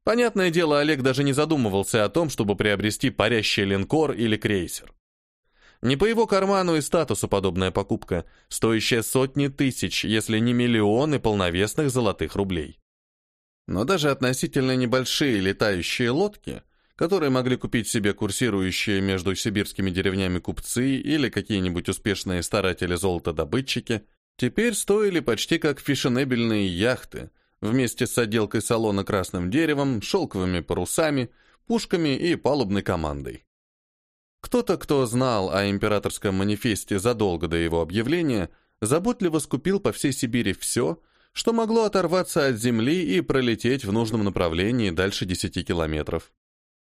Понятное дело, Олег даже не задумывался о том, чтобы приобрести парящий линкор или крейсер. Не по его карману и статусу подобная покупка, стоящая сотни тысяч, если не миллионы полновесных золотых рублей. Но даже относительно небольшие летающие лодки, которые могли купить себе курсирующие между сибирскими деревнями купцы или какие-нибудь успешные старатели-золотодобытчики, теперь стоили почти как фешенебельные яхты – вместе с отделкой салона красным деревом, шелковыми парусами, пушками и палубной командой. Кто-то, кто знал о императорском манифесте задолго до его объявления, заботливо скупил по всей Сибири все, что могло оторваться от земли и пролететь в нужном направлении дальше 10 километров.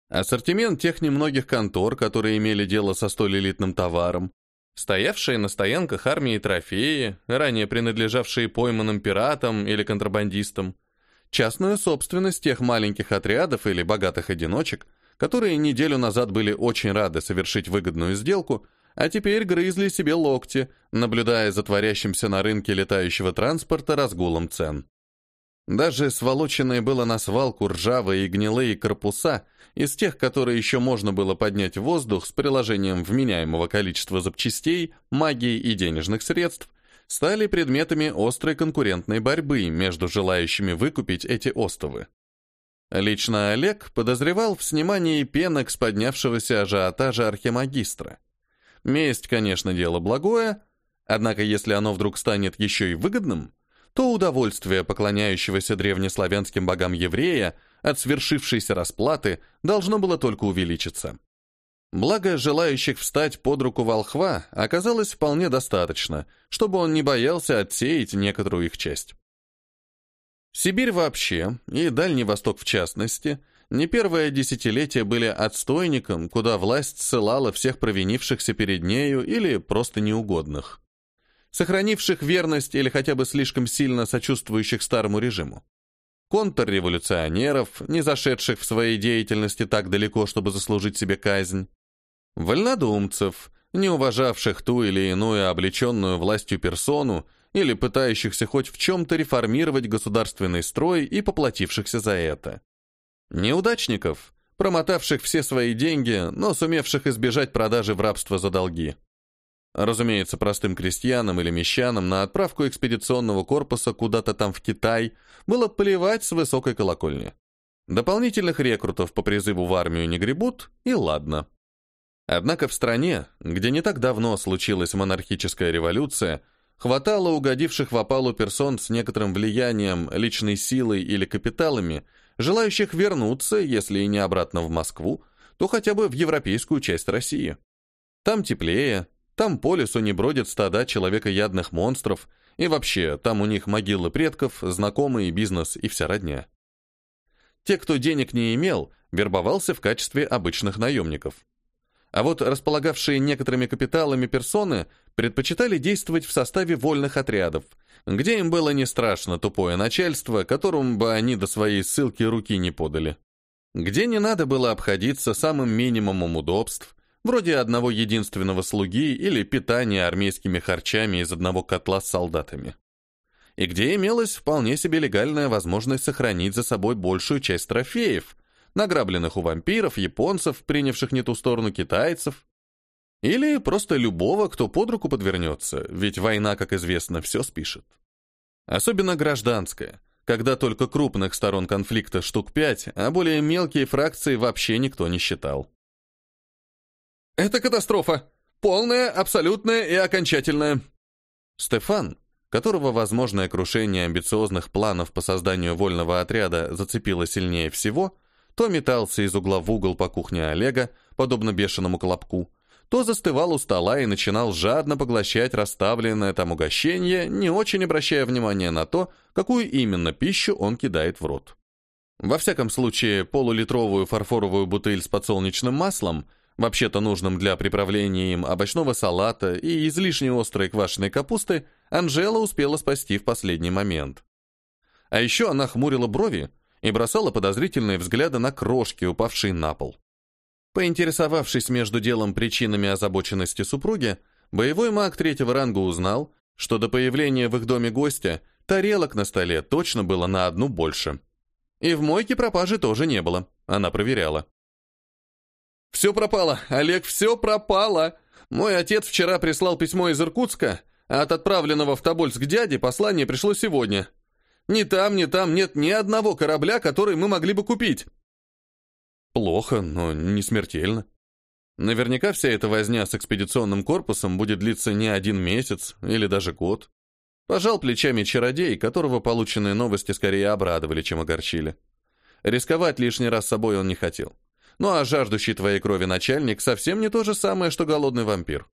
Ассортимент тех немногих контор, которые имели дело со столь элитным товаром, Стоявшие на стоянках армии трофеи, ранее принадлежавшие пойманным пиратам или контрабандистам, частную собственность тех маленьких отрядов или богатых одиночек, которые неделю назад были очень рады совершить выгодную сделку, а теперь грызли себе локти, наблюдая за творящимся на рынке летающего транспорта разгулом цен. Даже сволоченные было на свалку ржавые и гнилые корпуса, из тех, которые еще можно было поднять в воздух с приложением вменяемого количества запчастей, магии и денежных средств, стали предметами острой конкурентной борьбы между желающими выкупить эти остовы. Лично Олег подозревал в снимании пенок с поднявшегося ажиотажа архимагистра. Месть, конечно, дело благое, однако если оно вдруг станет еще и выгодным, то удовольствие поклоняющегося древнеславянским богам еврея от свершившейся расплаты должно было только увеличиться. Благо, желающих встать под руку волхва оказалось вполне достаточно, чтобы он не боялся отсеять некоторую их часть. Сибирь вообще, и Дальний Восток в частности, не первое десятилетие были отстойником, куда власть ссылала всех провинившихся перед нею или просто неугодных сохранивших верность или хотя бы слишком сильно сочувствующих старому режиму. Контрреволюционеров, не зашедших в своей деятельности так далеко, чтобы заслужить себе казнь. Вольнодумцев, не уважавших ту или иную облеченную властью персону или пытающихся хоть в чем-то реформировать государственный строй и поплатившихся за это. Неудачников, промотавших все свои деньги, но сумевших избежать продажи в рабство за долги. Разумеется, простым крестьянам или мещанам на отправку экспедиционного корпуса куда-то там в Китай было плевать с высокой колокольни. Дополнительных рекрутов по призыву в армию не гребут, и ладно. Однако в стране, где не так давно случилась монархическая революция, хватало угодивших в опалу персон с некоторым влиянием, личной силой или капиталами, желающих вернуться, если и не обратно в Москву, то хотя бы в европейскую часть России. Там теплее, там по лесу не бродят стада человекоядных монстров, и вообще, там у них могилы предков, знакомые, бизнес и вся родня. Те, кто денег не имел, вербовался в качестве обычных наемников. А вот располагавшие некоторыми капиталами персоны предпочитали действовать в составе вольных отрядов, где им было не страшно тупое начальство, которому бы они до своей ссылки руки не подали. Где не надо было обходиться самым минимумом удобств, вроде одного единственного слуги или питания армейскими харчами из одного котла с солдатами. И где имелась вполне себе легальная возможность сохранить за собой большую часть трофеев, награбленных у вампиров, японцев, принявших не ту сторону китайцев, или просто любого, кто под руку подвернется, ведь война, как известно, все спишет. Особенно гражданская, когда только крупных сторон конфликта штук пять, а более мелкие фракции вообще никто не считал. Это катастрофа. Полная, абсолютная и окончательная. Стефан, которого возможное крушение амбициозных планов по созданию вольного отряда зацепило сильнее всего, то метался из угла в угол по кухне Олега, подобно бешеному колобку, то застывал у стола и начинал жадно поглощать расставленное там угощение, не очень обращая внимания на то, какую именно пищу он кидает в рот. Во всяком случае, полулитровую фарфоровую бутыль с подсолнечным маслом – вообще-то нужным для приправления им овощного салата и излишне острой квашеной капусты, Анжела успела спасти в последний момент. А еще она хмурила брови и бросала подозрительные взгляды на крошки, упавшие на пол. Поинтересовавшись между делом причинами озабоченности супруги, боевой маг третьего ранга узнал, что до появления в их доме гостя тарелок на столе точно было на одну больше. И в мойке пропажи тоже не было, она проверяла. «Все пропало, Олег, все пропало. Мой отец вчера прислал письмо из Иркутска, а от отправленного в Тобольск дяди послание пришло сегодня. Ни там, ни там нет ни одного корабля, который мы могли бы купить». Плохо, но не смертельно. Наверняка вся эта возня с экспедиционным корпусом будет длиться не один месяц или даже год. Пожал плечами чародей, которого полученные новости скорее обрадовали, чем огорчили. Рисковать лишний раз собой он не хотел. Ну а жаждущий твоей крови начальник совсем не то же самое, что голодный вампир.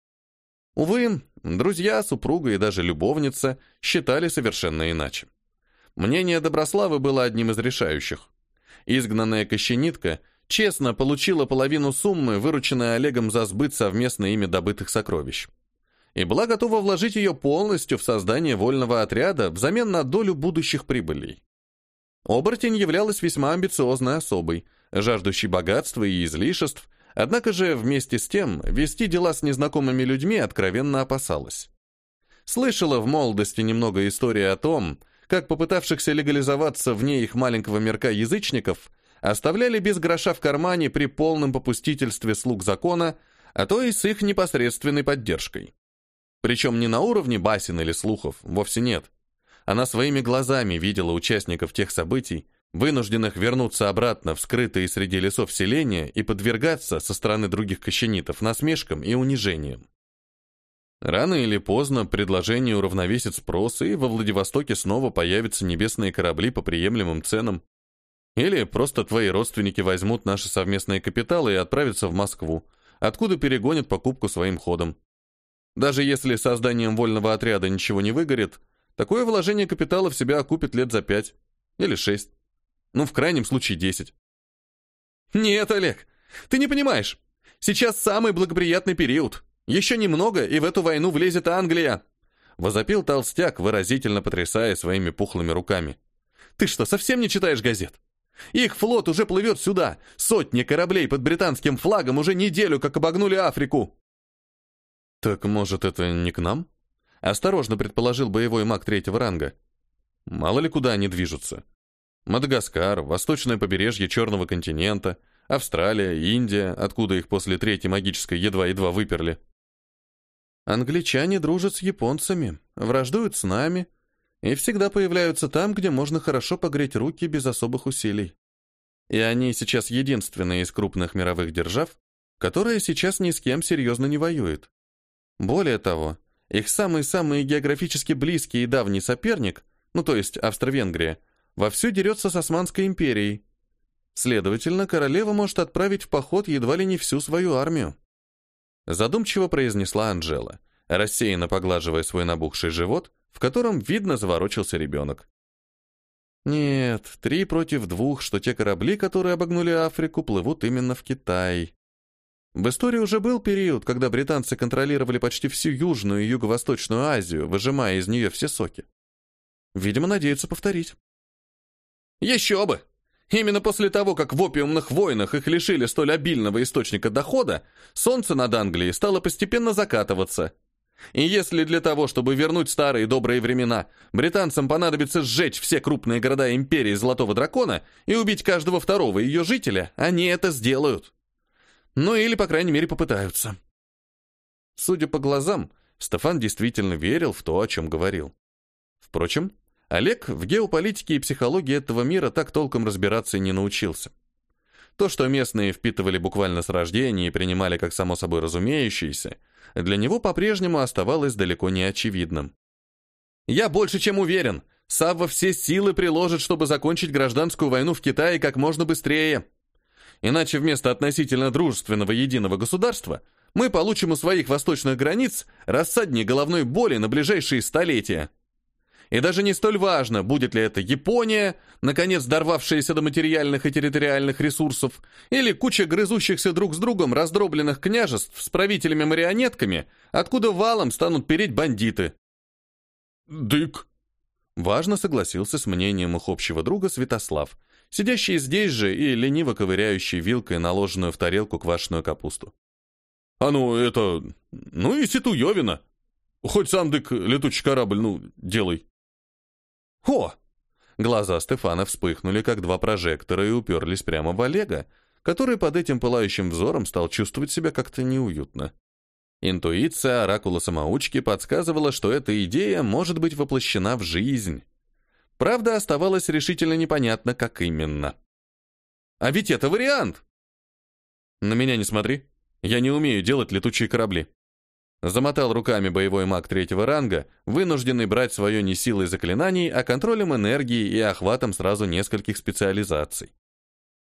Увы, друзья, супруга и даже любовница считали совершенно иначе. Мнение Доброславы было одним из решающих. Изгнанная кощенитка честно получила половину суммы, вырученной Олегом за сбыт совместно ими добытых сокровищ. И была готова вложить ее полностью в создание вольного отряда взамен на долю будущих прибылей. Оборотень являлась весьма амбициозной особой – жаждущий богатства и излишеств, однако же вместе с тем вести дела с незнакомыми людьми откровенно опасалась. Слышала в молодости немного истории о том, как попытавшихся легализоваться вне их маленького мирка язычников оставляли без гроша в кармане при полном попустительстве слуг закона, а то и с их непосредственной поддержкой. Причем не на уровне басен или слухов, вовсе нет. Она своими глазами видела участников тех событий, вынужденных вернуться обратно в скрытые среди лесов селения и подвергаться со стороны других кощенитов насмешкам и унижениям. Рано или поздно предложение уравновесит спрос, и во Владивостоке снова появятся небесные корабли по приемлемым ценам. Или просто твои родственники возьмут наши совместные капиталы и отправятся в Москву, откуда перегонят покупку своим ходом. Даже если созданием вольного отряда ничего не выгорит, такое вложение капитала в себя окупит лет за пять или шесть. Ну, в крайнем случае, 10. Нет, Олег, ты не понимаешь. Сейчас самый благоприятный период. Еще немного, и в эту войну влезет Англия. Возопил толстяк, выразительно потрясая своими пухлыми руками. Ты что, совсем не читаешь газет? Их флот уже плывет сюда. Сотни кораблей под британским флагом уже неделю как обогнули Африку. Так, может, это не к нам? Осторожно предположил боевой маг третьего ранга. Мало ли куда они движутся. Мадагаскар, восточное побережье Черного континента, Австралия, Индия, откуда их после третьей магической едва-едва выперли. Англичане дружат с японцами, враждуют с нами и всегда появляются там, где можно хорошо погреть руки без особых усилий. И они сейчас единственные из крупных мировых держав, которые сейчас ни с кем серьезно не воюют. Более того, их самый-самый географически близкий и давний соперник, ну то есть Австро-Венгрия, вовсю дерется с Османской империей. Следовательно, королева может отправить в поход едва ли не всю свою армию. Задумчиво произнесла Анжела, рассеянно поглаживая свой набухший живот, в котором, видно, заворочился ребенок. Нет, три против двух, что те корабли, которые обогнули Африку, плывут именно в Китай. В истории уже был период, когда британцы контролировали почти всю Южную и Юго-Восточную Азию, выжимая из нее все соки. Видимо, надеются повторить. Еще бы! Именно после того, как в опиумных войнах их лишили столь обильного источника дохода, солнце над Англией стало постепенно закатываться – и если для того, чтобы вернуть старые добрые времена, британцам понадобится сжечь все крупные города империи Золотого Дракона и убить каждого второго ее жителя, они это сделают. Ну или, по крайней мере, попытаются. Судя по глазам, Стефан действительно верил в то, о чем говорил. Впрочем, Олег в геополитике и психологии этого мира так толком разбираться и не научился. То, что местные впитывали буквально с рождения и принимали как само собой разумеющееся, для него по-прежнему оставалось далеко не очевидным. «Я больше чем уверен, Савва все силы приложит, чтобы закончить гражданскую войну в Китае как можно быстрее. Иначе вместо относительно дружественного единого государства мы получим у своих восточных границ рассадник головной боли на ближайшие столетия». И даже не столь важно, будет ли это Япония, наконец дорвавшаяся до материальных и территориальных ресурсов, или куча грызущихся друг с другом раздробленных княжеств с правителями-марионетками, откуда валом станут переть бандиты. «Дык!» Важно согласился с мнением их общего друга Святослав, сидящий здесь же и лениво ковыряющий вилкой наложенную в тарелку квашеную капусту. «А ну, это... Ну и Ситуевина. Хоть сам, дык, летучий корабль, ну, делай». «О!» Глаза Стефана вспыхнули, как два прожектора, и уперлись прямо в Олега, который под этим пылающим взором стал чувствовать себя как-то неуютно. Интуиция оракула-самоучки подсказывала, что эта идея может быть воплощена в жизнь. Правда, оставалось решительно непонятно, как именно. «А ведь это вариант!» «На меня не смотри. Я не умею делать летучие корабли», Замотал руками боевой маг третьего ранга, вынужденный брать свое не силой заклинаний, а контролем энергии и охватом сразу нескольких специализаций.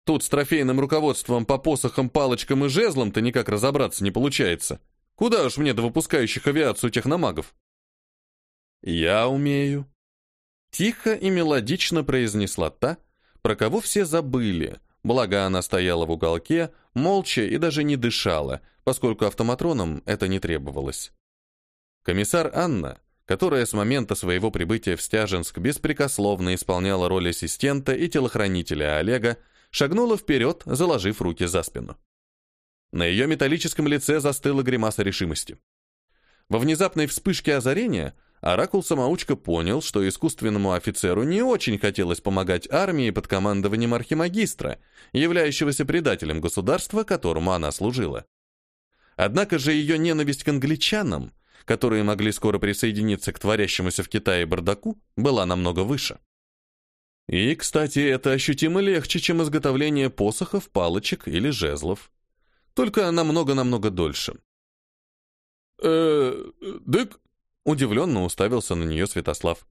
Тут с трофейным руководством по посохам, палочкам и жезлам-то никак разобраться не получается. Куда уж мне до выпускающих авиацию техномагов? «Я умею», — тихо и мелодично произнесла та, про кого все забыли, благо она стояла в уголке, молча и даже не дышала, поскольку автоматронам это не требовалось. Комиссар Анна, которая с момента своего прибытия в Стяженск беспрекословно исполняла роль ассистента и телохранителя Олега, шагнула вперед, заложив руки за спину. На ее металлическом лице застыла гримаса решимости. Во внезапной вспышке озарения Оракул-самоучка понял, что искусственному офицеру не очень хотелось помогать армии под командованием архимагистра, являющегося предателем государства, которому она служила. Однако же ее ненависть к англичанам, которые могли скоро присоединиться к творящемуся в Китае бардаку, была намного выше. И, кстати, это ощутимо легче, чем изготовление посохов, палочек или жезлов. Только намного-намного дольше. «Э, дык, Удивленно уставился на нее Святослав.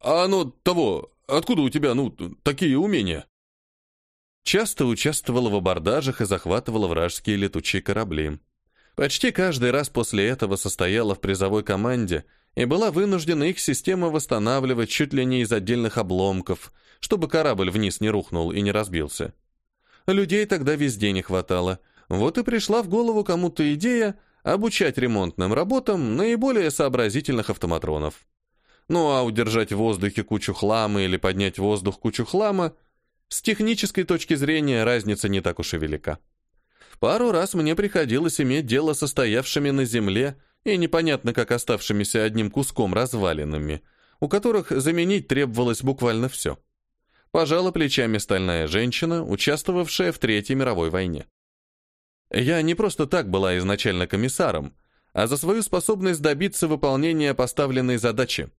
«А оно того, откуда у тебя, ну, такие умения?» Часто участвовала в абордажах и захватывала вражеские летучие корабли. Почти каждый раз после этого состояла в призовой команде и была вынуждена их система восстанавливать чуть ли не из отдельных обломков, чтобы корабль вниз не рухнул и не разбился. Людей тогда везде не хватало. Вот и пришла в голову кому-то идея обучать ремонтным работам наиболее сообразительных автоматронов. Ну а удержать в воздухе кучу хлама или поднять в воздух кучу хлама, с технической точки зрения разница не так уж и велика. Пару раз мне приходилось иметь дело со стоявшими на земле и непонятно как оставшимися одним куском развалинами, у которых заменить требовалось буквально все. Пожала плечами стальная женщина, участвовавшая в Третьей мировой войне. Я не просто так была изначально комиссаром, а за свою способность добиться выполнения поставленной задачи.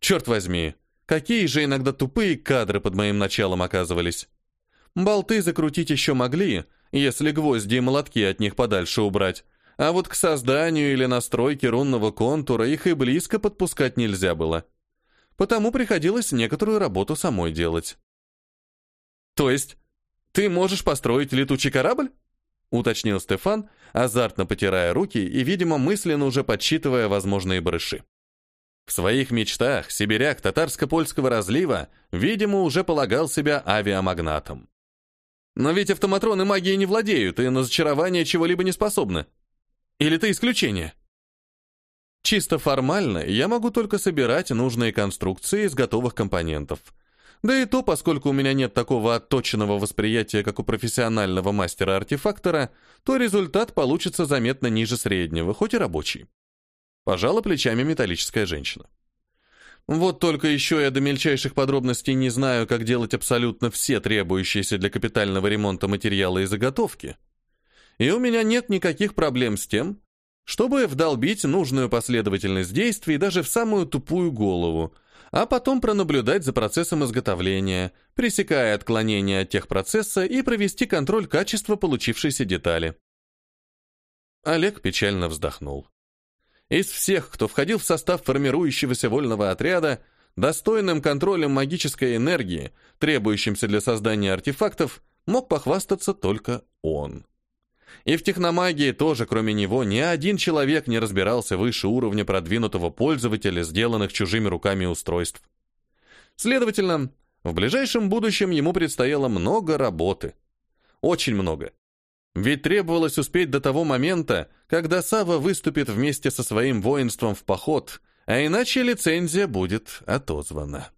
Черт возьми, какие же иногда тупые кадры под моим началом оказывались. Болты закрутить еще могли, если гвозди и молотки от них подальше убрать, а вот к созданию или настройке рунного контура их и близко подпускать нельзя было. Потому приходилось некоторую работу самой делать. То есть, ты можешь построить летучий корабль? Уточнил Стефан, азартно потирая руки и, видимо, мысленно уже подсчитывая возможные барыши. В своих мечтах сибиряк татарско-польского разлива, видимо, уже полагал себя авиамагнатом. Но ведь автоматроны магией не владеют и на зачарование чего-либо не способны. Или ты исключение? Чисто формально я могу только собирать нужные конструкции из готовых компонентов. Да и то, поскольку у меня нет такого отточенного восприятия, как у профессионального мастера-артефактора, то результат получится заметно ниже среднего, хоть и рабочий. Пожала плечами металлическая женщина. Вот только еще я до мельчайших подробностей не знаю, как делать абсолютно все требующиеся для капитального ремонта материалы и заготовки. И у меня нет никаких проблем с тем, чтобы вдолбить нужную последовательность действий даже в самую тупую голову, а потом пронаблюдать за процессом изготовления, пресекая отклонения от техпроцесса и провести контроль качества получившейся детали. Олег печально вздохнул. Из всех, кто входил в состав формирующегося вольного отряда, достойным контролем магической энергии, требующимся для создания артефактов, мог похвастаться только он. И в техномагии тоже, кроме него, ни один человек не разбирался выше уровня продвинутого пользователя, сделанных чужими руками устройств. Следовательно, в ближайшем будущем ему предстояло много работы. Очень много. Ведь требовалось успеть до того момента, когда Сава выступит вместе со своим воинством в поход, а иначе лицензия будет отозвана.